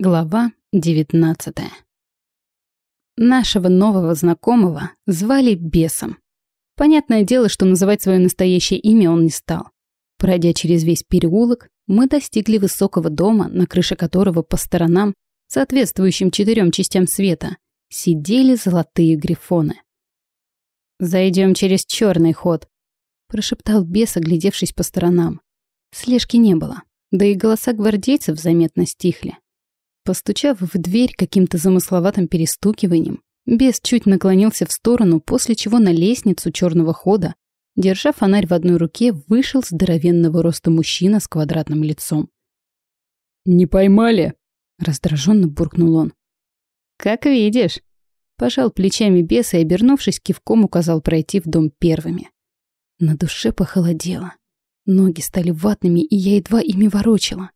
Глава 19 Нашего нового знакомого звали Бесом. Понятное дело, что называть свое настоящее имя он не стал. Пройдя через весь переулок, мы достигли высокого дома, на крыше которого по сторонам, соответствующим четырем частям света, сидели золотые грифоны. «Зайдем через черный ход», – прошептал бес, оглядевшись по сторонам. Слежки не было, да и голоса гвардейцев заметно стихли. Постучав в дверь каким-то замысловатым перестукиванием, бес чуть наклонился в сторону, после чего на лестницу черного хода, держа фонарь в одной руке, вышел здоровенного роста мужчина с квадратным лицом. «Не поймали?» — раздраженно буркнул он. «Как видишь». Пожал плечами беса и, обернувшись, кивком указал пройти в дом первыми. На душе похолодело. Ноги стали ватными, и я едва ими ворочала.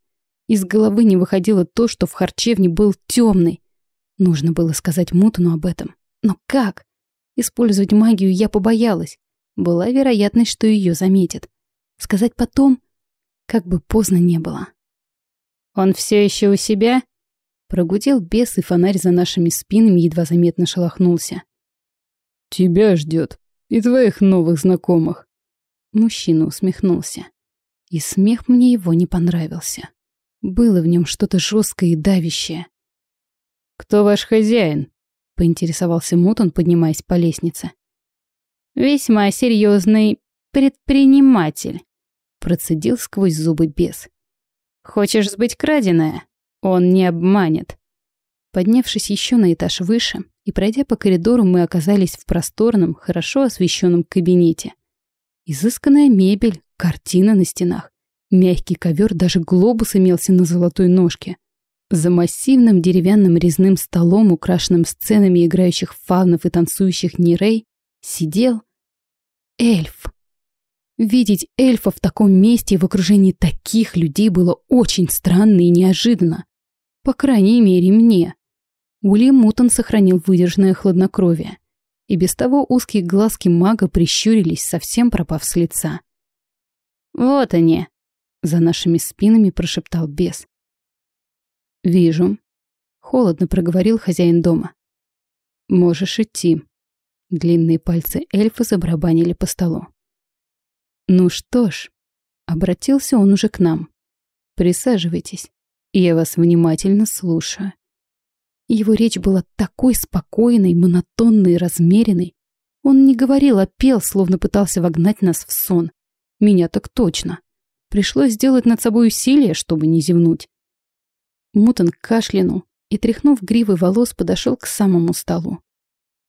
Из головы не выходило то, что в харчевне был темный. Нужно было сказать Мутану об этом. Но как? Использовать магию я побоялась. Была вероятность, что ее заметят. Сказать потом, как бы поздно не было. «Он все еще у себя?» Прогудел бес, и фонарь за нашими спинами едва заметно шелохнулся. «Тебя ждет и твоих новых знакомых». Мужчина усмехнулся. И смех мне его не понравился. Было в нем что-то жесткое и давящее. «Кто ваш хозяин?» — поинтересовался Мутон, поднимаясь по лестнице. «Весьма серьезный предприниматель», — процедил сквозь зубы бес. «Хочешь сбыть краденое? Он не обманет». Поднявшись еще на этаж выше и пройдя по коридору, мы оказались в просторном, хорошо освещенном кабинете. Изысканная мебель, картина на стенах, Мягкий ковер, даже глобус имелся на золотой ножке. За массивным деревянным резным столом, украшенным сценами играющих фавнов и танцующих нерей, сидел эльф. Видеть эльфа в таком месте и в окружении таких людей было очень странно и неожиданно. По крайней мере, мне. Уильям Мутон сохранил выдержанное хладнокровие. И без того узкие глазки мага прищурились, совсем пропав с лица. «Вот они», за нашими спинами прошептал бес. «Вижу», — холодно проговорил хозяин дома. «Можешь идти». Длинные пальцы эльфа забарабанили по столу. «Ну что ж», — обратился он уже к нам. «Присаживайтесь, я вас внимательно слушаю». Его речь была такой спокойной, монотонной размеренной. Он не говорил, а пел, словно пытался вогнать нас в сон. Меня так точно. Пришлось сделать над собой усилие, чтобы не зевнуть. Мутон кашлянул и, тряхнув гривы волос, подошел к самому столу.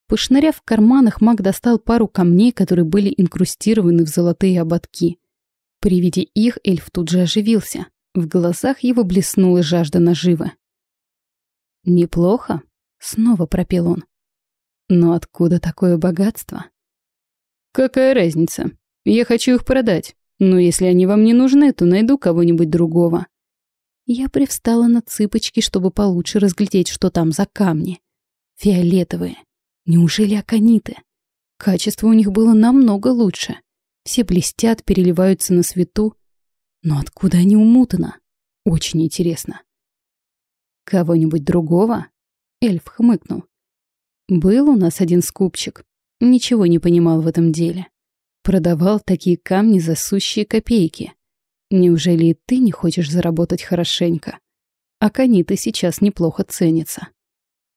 Пошныряв в карманах, маг достал пару камней, которые были инкрустированы в золотые ободки. При виде их эльф тут же оживился. В глазах его блеснула жажда наживы. «Неплохо», — снова пропел он. «Но откуда такое богатство?» «Какая разница? Я хочу их продать. Но если они вам не нужны, то найду кого-нибудь другого. Я привстала на цыпочки, чтобы получше разглядеть, что там за камни. Фиолетовые. Неужели акониты? Качество у них было намного лучше. Все блестят, переливаются на свету. Но откуда они умутаны? Очень интересно. Кого-нибудь другого? Эльф хмыкнул. Был у нас один скупчик. Ничего не понимал в этом деле. Продавал такие камни за сущие копейки. Неужели и ты не хочешь заработать хорошенько? А каниты сейчас неплохо ценятся.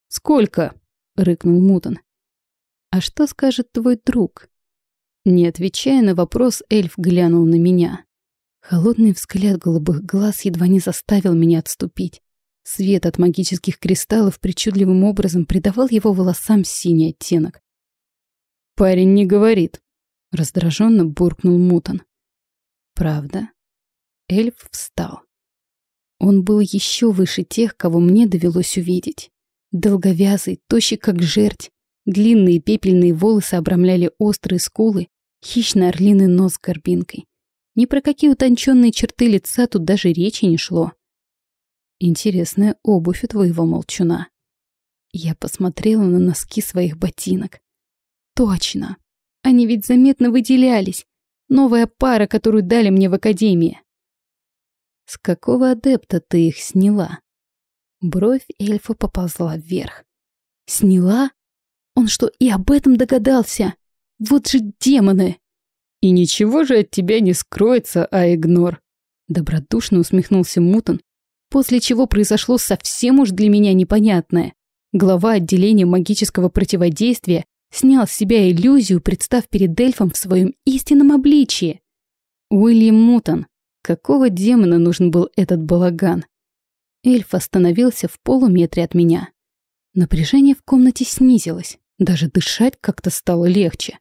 «Сколько?» — рыкнул Мутон. «А что скажет твой друг?» Не отвечая на вопрос, эльф глянул на меня. Холодный взгляд голубых глаз едва не заставил меня отступить. Свет от магических кристаллов причудливым образом придавал его волосам синий оттенок. «Парень не говорит», Раздраженно буркнул Мутон. Правда? Эльф встал. Он был еще выше тех, кого мне довелось увидеть. Долговязый, тощий как жерть, длинные пепельные волосы обрамляли острые скулы, хищный орлиный нос с горбинкой. Ни про какие утонченные черты лица тут даже речи не шло. Интересная обувь у твоего молчуна. Я посмотрела на носки своих ботинок. Точно, они ведь заметно выделялись. Новая пара, которую дали мне в академии. С какого адепта ты их сняла? Бровь эльфа поползла вверх. Сняла? Он что, и об этом догадался? Вот же демоны! И ничего же от тебя не скроется, а игнор. Добродушно усмехнулся Мутон, после чего произошло совсем уж для меня непонятное. Глава отделения магического противодействия снял с себя иллюзию, представ перед эльфом в своем истинном обличии. Уильям Мутон. Какого демона нужен был этот балаган? Эльф остановился в полуметре от меня. Напряжение в комнате снизилось, даже дышать как-то стало легче.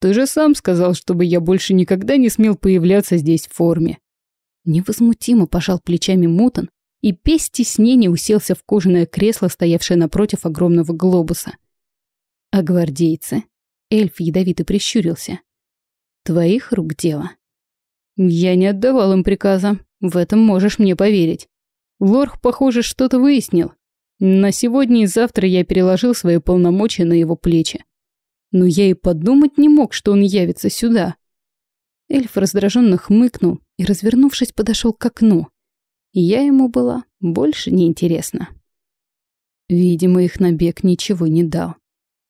«Ты же сам сказал, чтобы я больше никогда не смел появляться здесь в форме». Невозмутимо пожал плечами Мутон и без стеснения уселся в кожаное кресло, стоявшее напротив огромного глобуса. А гвардейцы? Эльф ядовито прищурился. Твоих рук дело. Я не отдавал им приказа, в этом можешь мне поверить. Лорх, похоже, что-то выяснил. На сегодня и завтра я переложил свои полномочия на его плечи. Но я и подумать не мог, что он явится сюда. Эльф раздраженно хмыкнул и, развернувшись, подошел к окну. Я ему была больше не интересна. Видимо, их набег ничего не дал.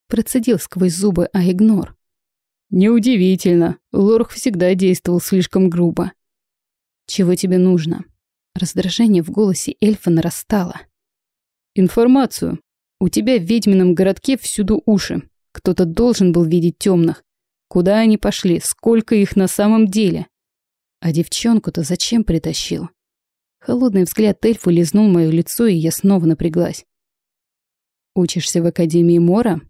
Процедил сквозь зубы Аигнор. Неудивительно, Лорх всегда действовал слишком грубо. Чего тебе нужно? Раздражение в голосе эльфа нарастало. Информацию. У тебя в ведьмином городке всюду уши. Кто-то должен был видеть темных. Куда они пошли? Сколько их на самом деле? А девчонку-то зачем притащил? Холодный взгляд эльфа лизнул мое лицо, и я снова напряглась. «Учишься в Академии Мора?»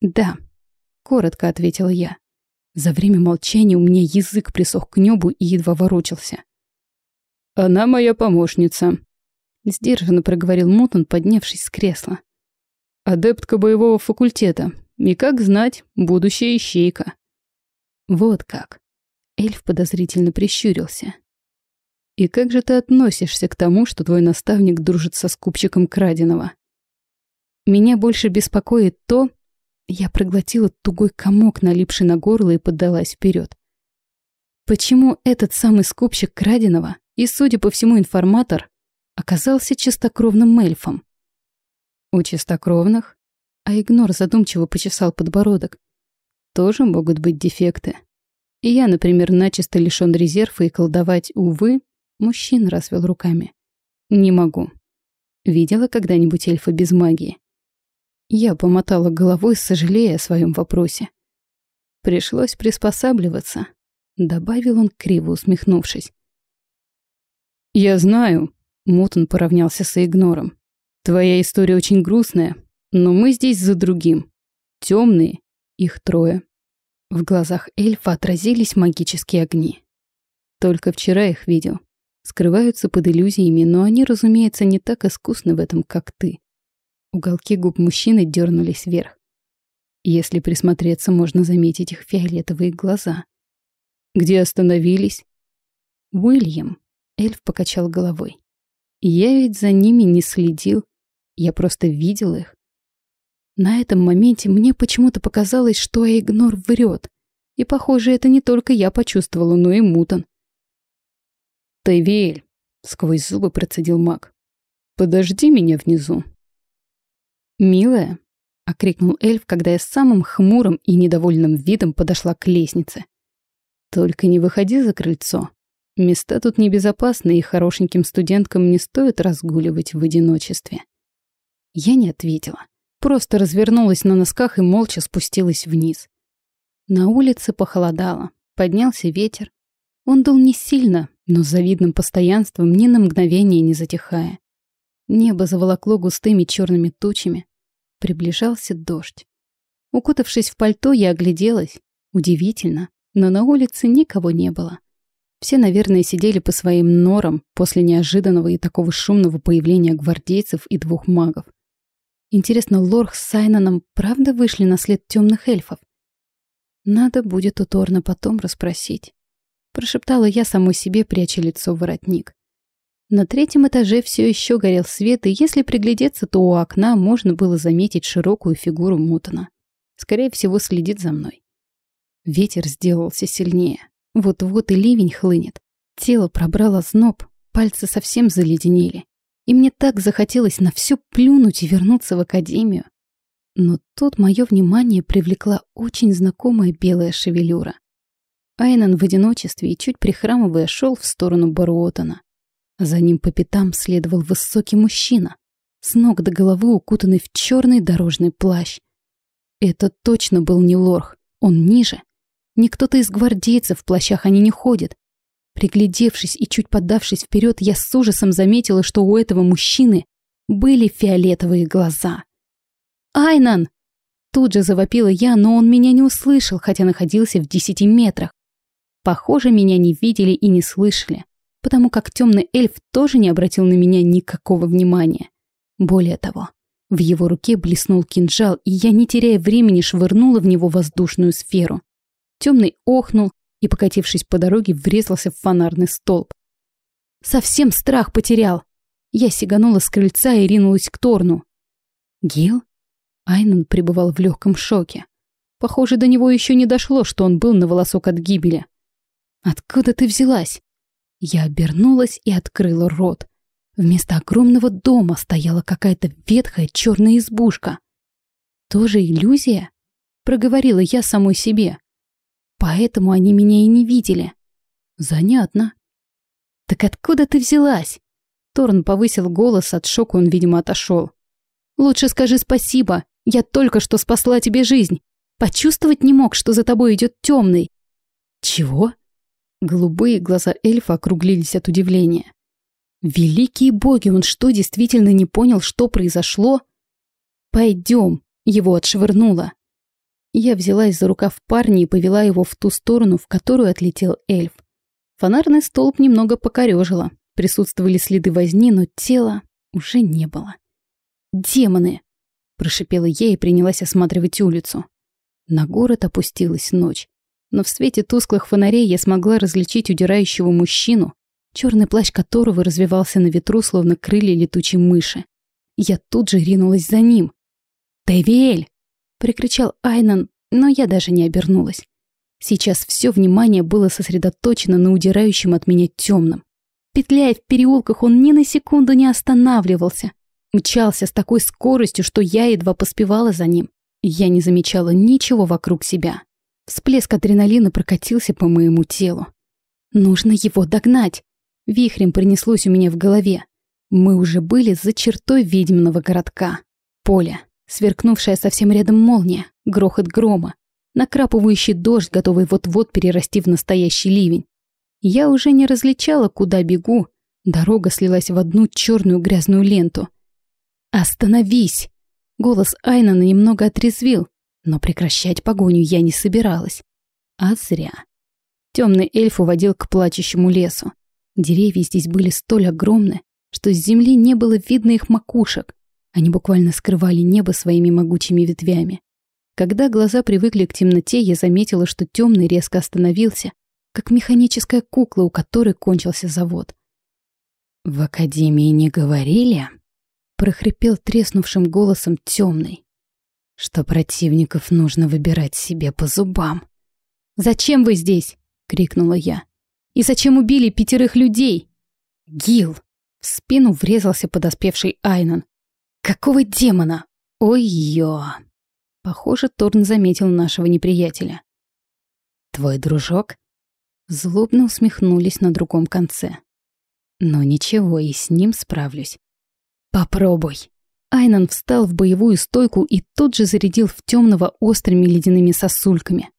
«Да», — коротко ответила я. За время молчания у меня язык присох к небу и едва ворочался. «Она моя помощница», — сдержанно проговорил Мутон, поднявшись с кресла. «Адептка боевого факультета. И, как знать, будущая ищейка». «Вот как». Эльф подозрительно прищурился. «И как же ты относишься к тому, что твой наставник дружит со скупщиком краденого?» «Меня больше беспокоит то...» Я проглотила тугой комок, налипший на горло, и поддалась вперед. Почему этот самый скупщик краденого и, судя по всему, информатор, оказался чистокровным эльфом. У чистокровных, а Игнор задумчиво почесал подбородок, тоже могут быть дефекты. И я, например, начисто лишён резерва и колдовать, увы, мужчина развел руками. Не могу. Видела когда-нибудь эльфа без магии? Я помотала головой, сожалея о своем вопросе. Пришлось приспосабливаться, добавил он, криво усмехнувшись. «Я знаю», — Мутон поравнялся с игнором. «Твоя история очень грустная, но мы здесь за другим. Темные, их трое». В глазах эльфа отразились магические огни. Только вчера их видел. Скрываются под иллюзиями, но они, разумеется, не так искусны в этом, как ты. Уголки губ мужчины дернулись вверх. Если присмотреться, можно заметить их фиолетовые глаза. «Где остановились?» «Уильям», Эльф покачал головой. Я ведь за ними не следил. Я просто видел их. На этом моменте мне почему-то показалось, что Эйгнор врет. И, похоже, это не только я почувствовала, но и Мутон. «Тайвиэль», — сквозь зубы процедил маг, — «подожди меня внизу». «Милая», — окрикнул эльф, когда я с самым хмурым и недовольным видом подошла к лестнице. «Только не выходи за крыльцо. Места тут небезопасны, и хорошеньким студенткам не стоит разгуливать в одиночестве. Я не ответила. Просто развернулась на носках и молча спустилась вниз. На улице похолодало. Поднялся ветер. Он дул не сильно, но с завидным постоянством ни на мгновение не затихая. Небо заволокло густыми черными тучами. Приближался дождь. Укутавшись в пальто, я огляделась. Удивительно, но на улице никого не было. Все, наверное, сидели по своим норам после неожиданного и такого шумного появления гвардейцев и двух магов. Интересно, Лорх с Сайноном правда вышли на след темных эльфов? Надо будет у Торна потом расспросить. Прошептала я самой себе, пряча лицо в воротник. На третьем этаже все еще горел свет, и если приглядеться, то у окна можно было заметить широкую фигуру Мутона. Скорее всего, следит за мной. Ветер сделался сильнее. Вот-вот и ливень хлынет. Тело пробрало зноб, пальцы совсем заледенели. И мне так захотелось на все плюнуть и вернуться в академию. Но тут мое внимание привлекла очень знакомая белая шевелюра. Айнан в одиночестве и чуть прихрамывая шел в сторону Баруотана. За ним по пятам следовал высокий мужчина, с ног до головы укутанный в черный дорожный плащ. Это точно был не Лорх, он ниже. Не кто-то из гвардейцев в плащах они не ходят. Приглядевшись и чуть подавшись вперед, я с ужасом заметила, что у этого мужчины были фиолетовые глаза. «Айнан!» Тут же завопила я, но он меня не услышал, хотя находился в десяти метрах. Похоже, меня не видели и не слышали потому как темный эльф тоже не обратил на меня никакого внимания. Более того, в его руке блеснул кинжал, и я, не теряя времени, швырнула в него воздушную сферу. Темный охнул и, покатившись по дороге, врезался в фонарный столб. Совсем страх потерял. Я сиганула с крыльца и ринулась к Торну. Гил? Айнон пребывал в легком шоке. Похоже, до него еще не дошло, что он был на волосок от гибели. «Откуда ты взялась?» Я обернулась и открыла рот. Вместо огромного дома стояла какая-то ветхая черная избушка. Тоже иллюзия? Проговорила я самой себе. Поэтому они меня и не видели. Занятно. Так откуда ты взялась? Торн повысил голос, от шока он, видимо, отошел. Лучше скажи спасибо. Я только что спасла тебе жизнь. Почувствовать не мог, что за тобой идет темный. Чего? Голубые глаза эльфа округлились от удивления. Великие боги, он что, действительно не понял, что произошло? Пойдем, его отшвырнуло. Я взялась за рукав парня и повела его в ту сторону, в которую отлетел эльф. Фонарный столб немного покорежило. Присутствовали следы возни, но тела уже не было. «Демоны!» – прошипела я и принялась осматривать улицу. На город опустилась ночь но в свете тусклых фонарей я смогла различить удирающего мужчину, черный плащ которого развивался на ветру, словно крылья летучей мыши. Я тут же ринулась за ним. «Тэвиэль!» — прикричал Айнан, но я даже не обернулась. Сейчас все внимание было сосредоточено на удирающем от меня темном. Петляя в переулках, он ни на секунду не останавливался. Мчался с такой скоростью, что я едва поспевала за ним. Я не замечала ничего вокруг себя. Всплеск адреналина прокатился по моему телу. Нужно его догнать. Вихрем принеслось у меня в голове. Мы уже были за чертой ведьминого городка. Поле, сверкнувшая совсем рядом молния, грохот грома, накрапывающий дождь, готовый вот-вот перерасти в настоящий ливень. Я уже не различала, куда бегу. Дорога слилась в одну черную грязную ленту. «Остановись!» Голос Айнана немного отрезвил, но прекращать погоню я не собиралась. А зря. Темный эльф уводил к плачущему лесу. Деревья здесь были столь огромны, что с земли не было видно их макушек. Они буквально скрывали небо своими могучими ветвями. Когда глаза привыкли к темноте, я заметила, что темный резко остановился, как механическая кукла, у которой кончился завод. «В академии не говорили?» — прохрипел треснувшим голосом темный что противников нужно выбирать себе по зубам. «Зачем вы здесь?» — крикнула я. «И зачем убили пятерых людей?» «Гил!» — в спину врезался подоспевший Айнон. «Какого демона? Ой-ё!» Похоже, Торн заметил нашего неприятеля. «Твой дружок?» Злобно усмехнулись на другом конце. «Но ничего, и с ним справлюсь». «Попробуй!» Айнан встал в боевую стойку и тут же зарядил в темного острыми ледяными сосульками.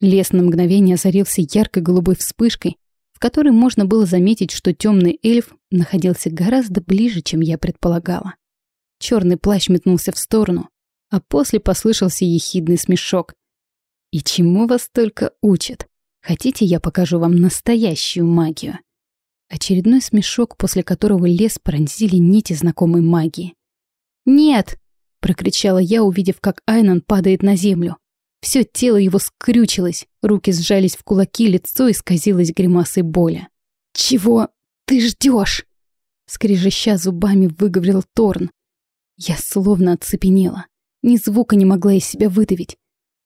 Лес на мгновение озарился яркой голубой вспышкой, в которой можно было заметить, что темный эльф находился гораздо ближе, чем я предполагала. Черный плащ метнулся в сторону, а после послышался ехидный смешок. «И чему вас только учат? Хотите, я покажу вам настоящую магию?» Очередной смешок, после которого лес пронзили нити знакомой магии. «Нет!» — прокричала я, увидев, как Айнан падает на землю. Все тело его скрючилось, руки сжались в кулаки, лицо исказилось гримасой боли. «Чего ты ждешь?» Скрежеща зубами выговорил Торн. Я словно оцепенела. Ни звука не могла из себя выдавить.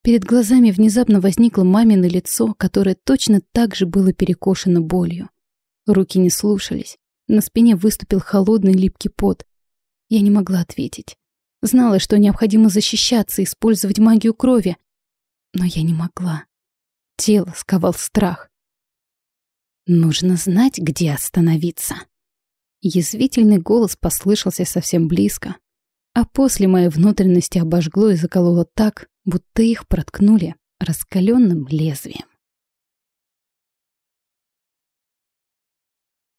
Перед глазами внезапно возникло мамино лицо, которое точно так же было перекошено болью. Руки не слушались. На спине выступил холодный липкий пот. Я не могла ответить. Знала, что необходимо защищаться, использовать магию крови. Но я не могла. Тело сковал страх. Нужно знать, где остановиться. Язвительный голос послышался совсем близко, а после моей внутренности обожгло и закололо так, будто их проткнули раскаленным лезвием.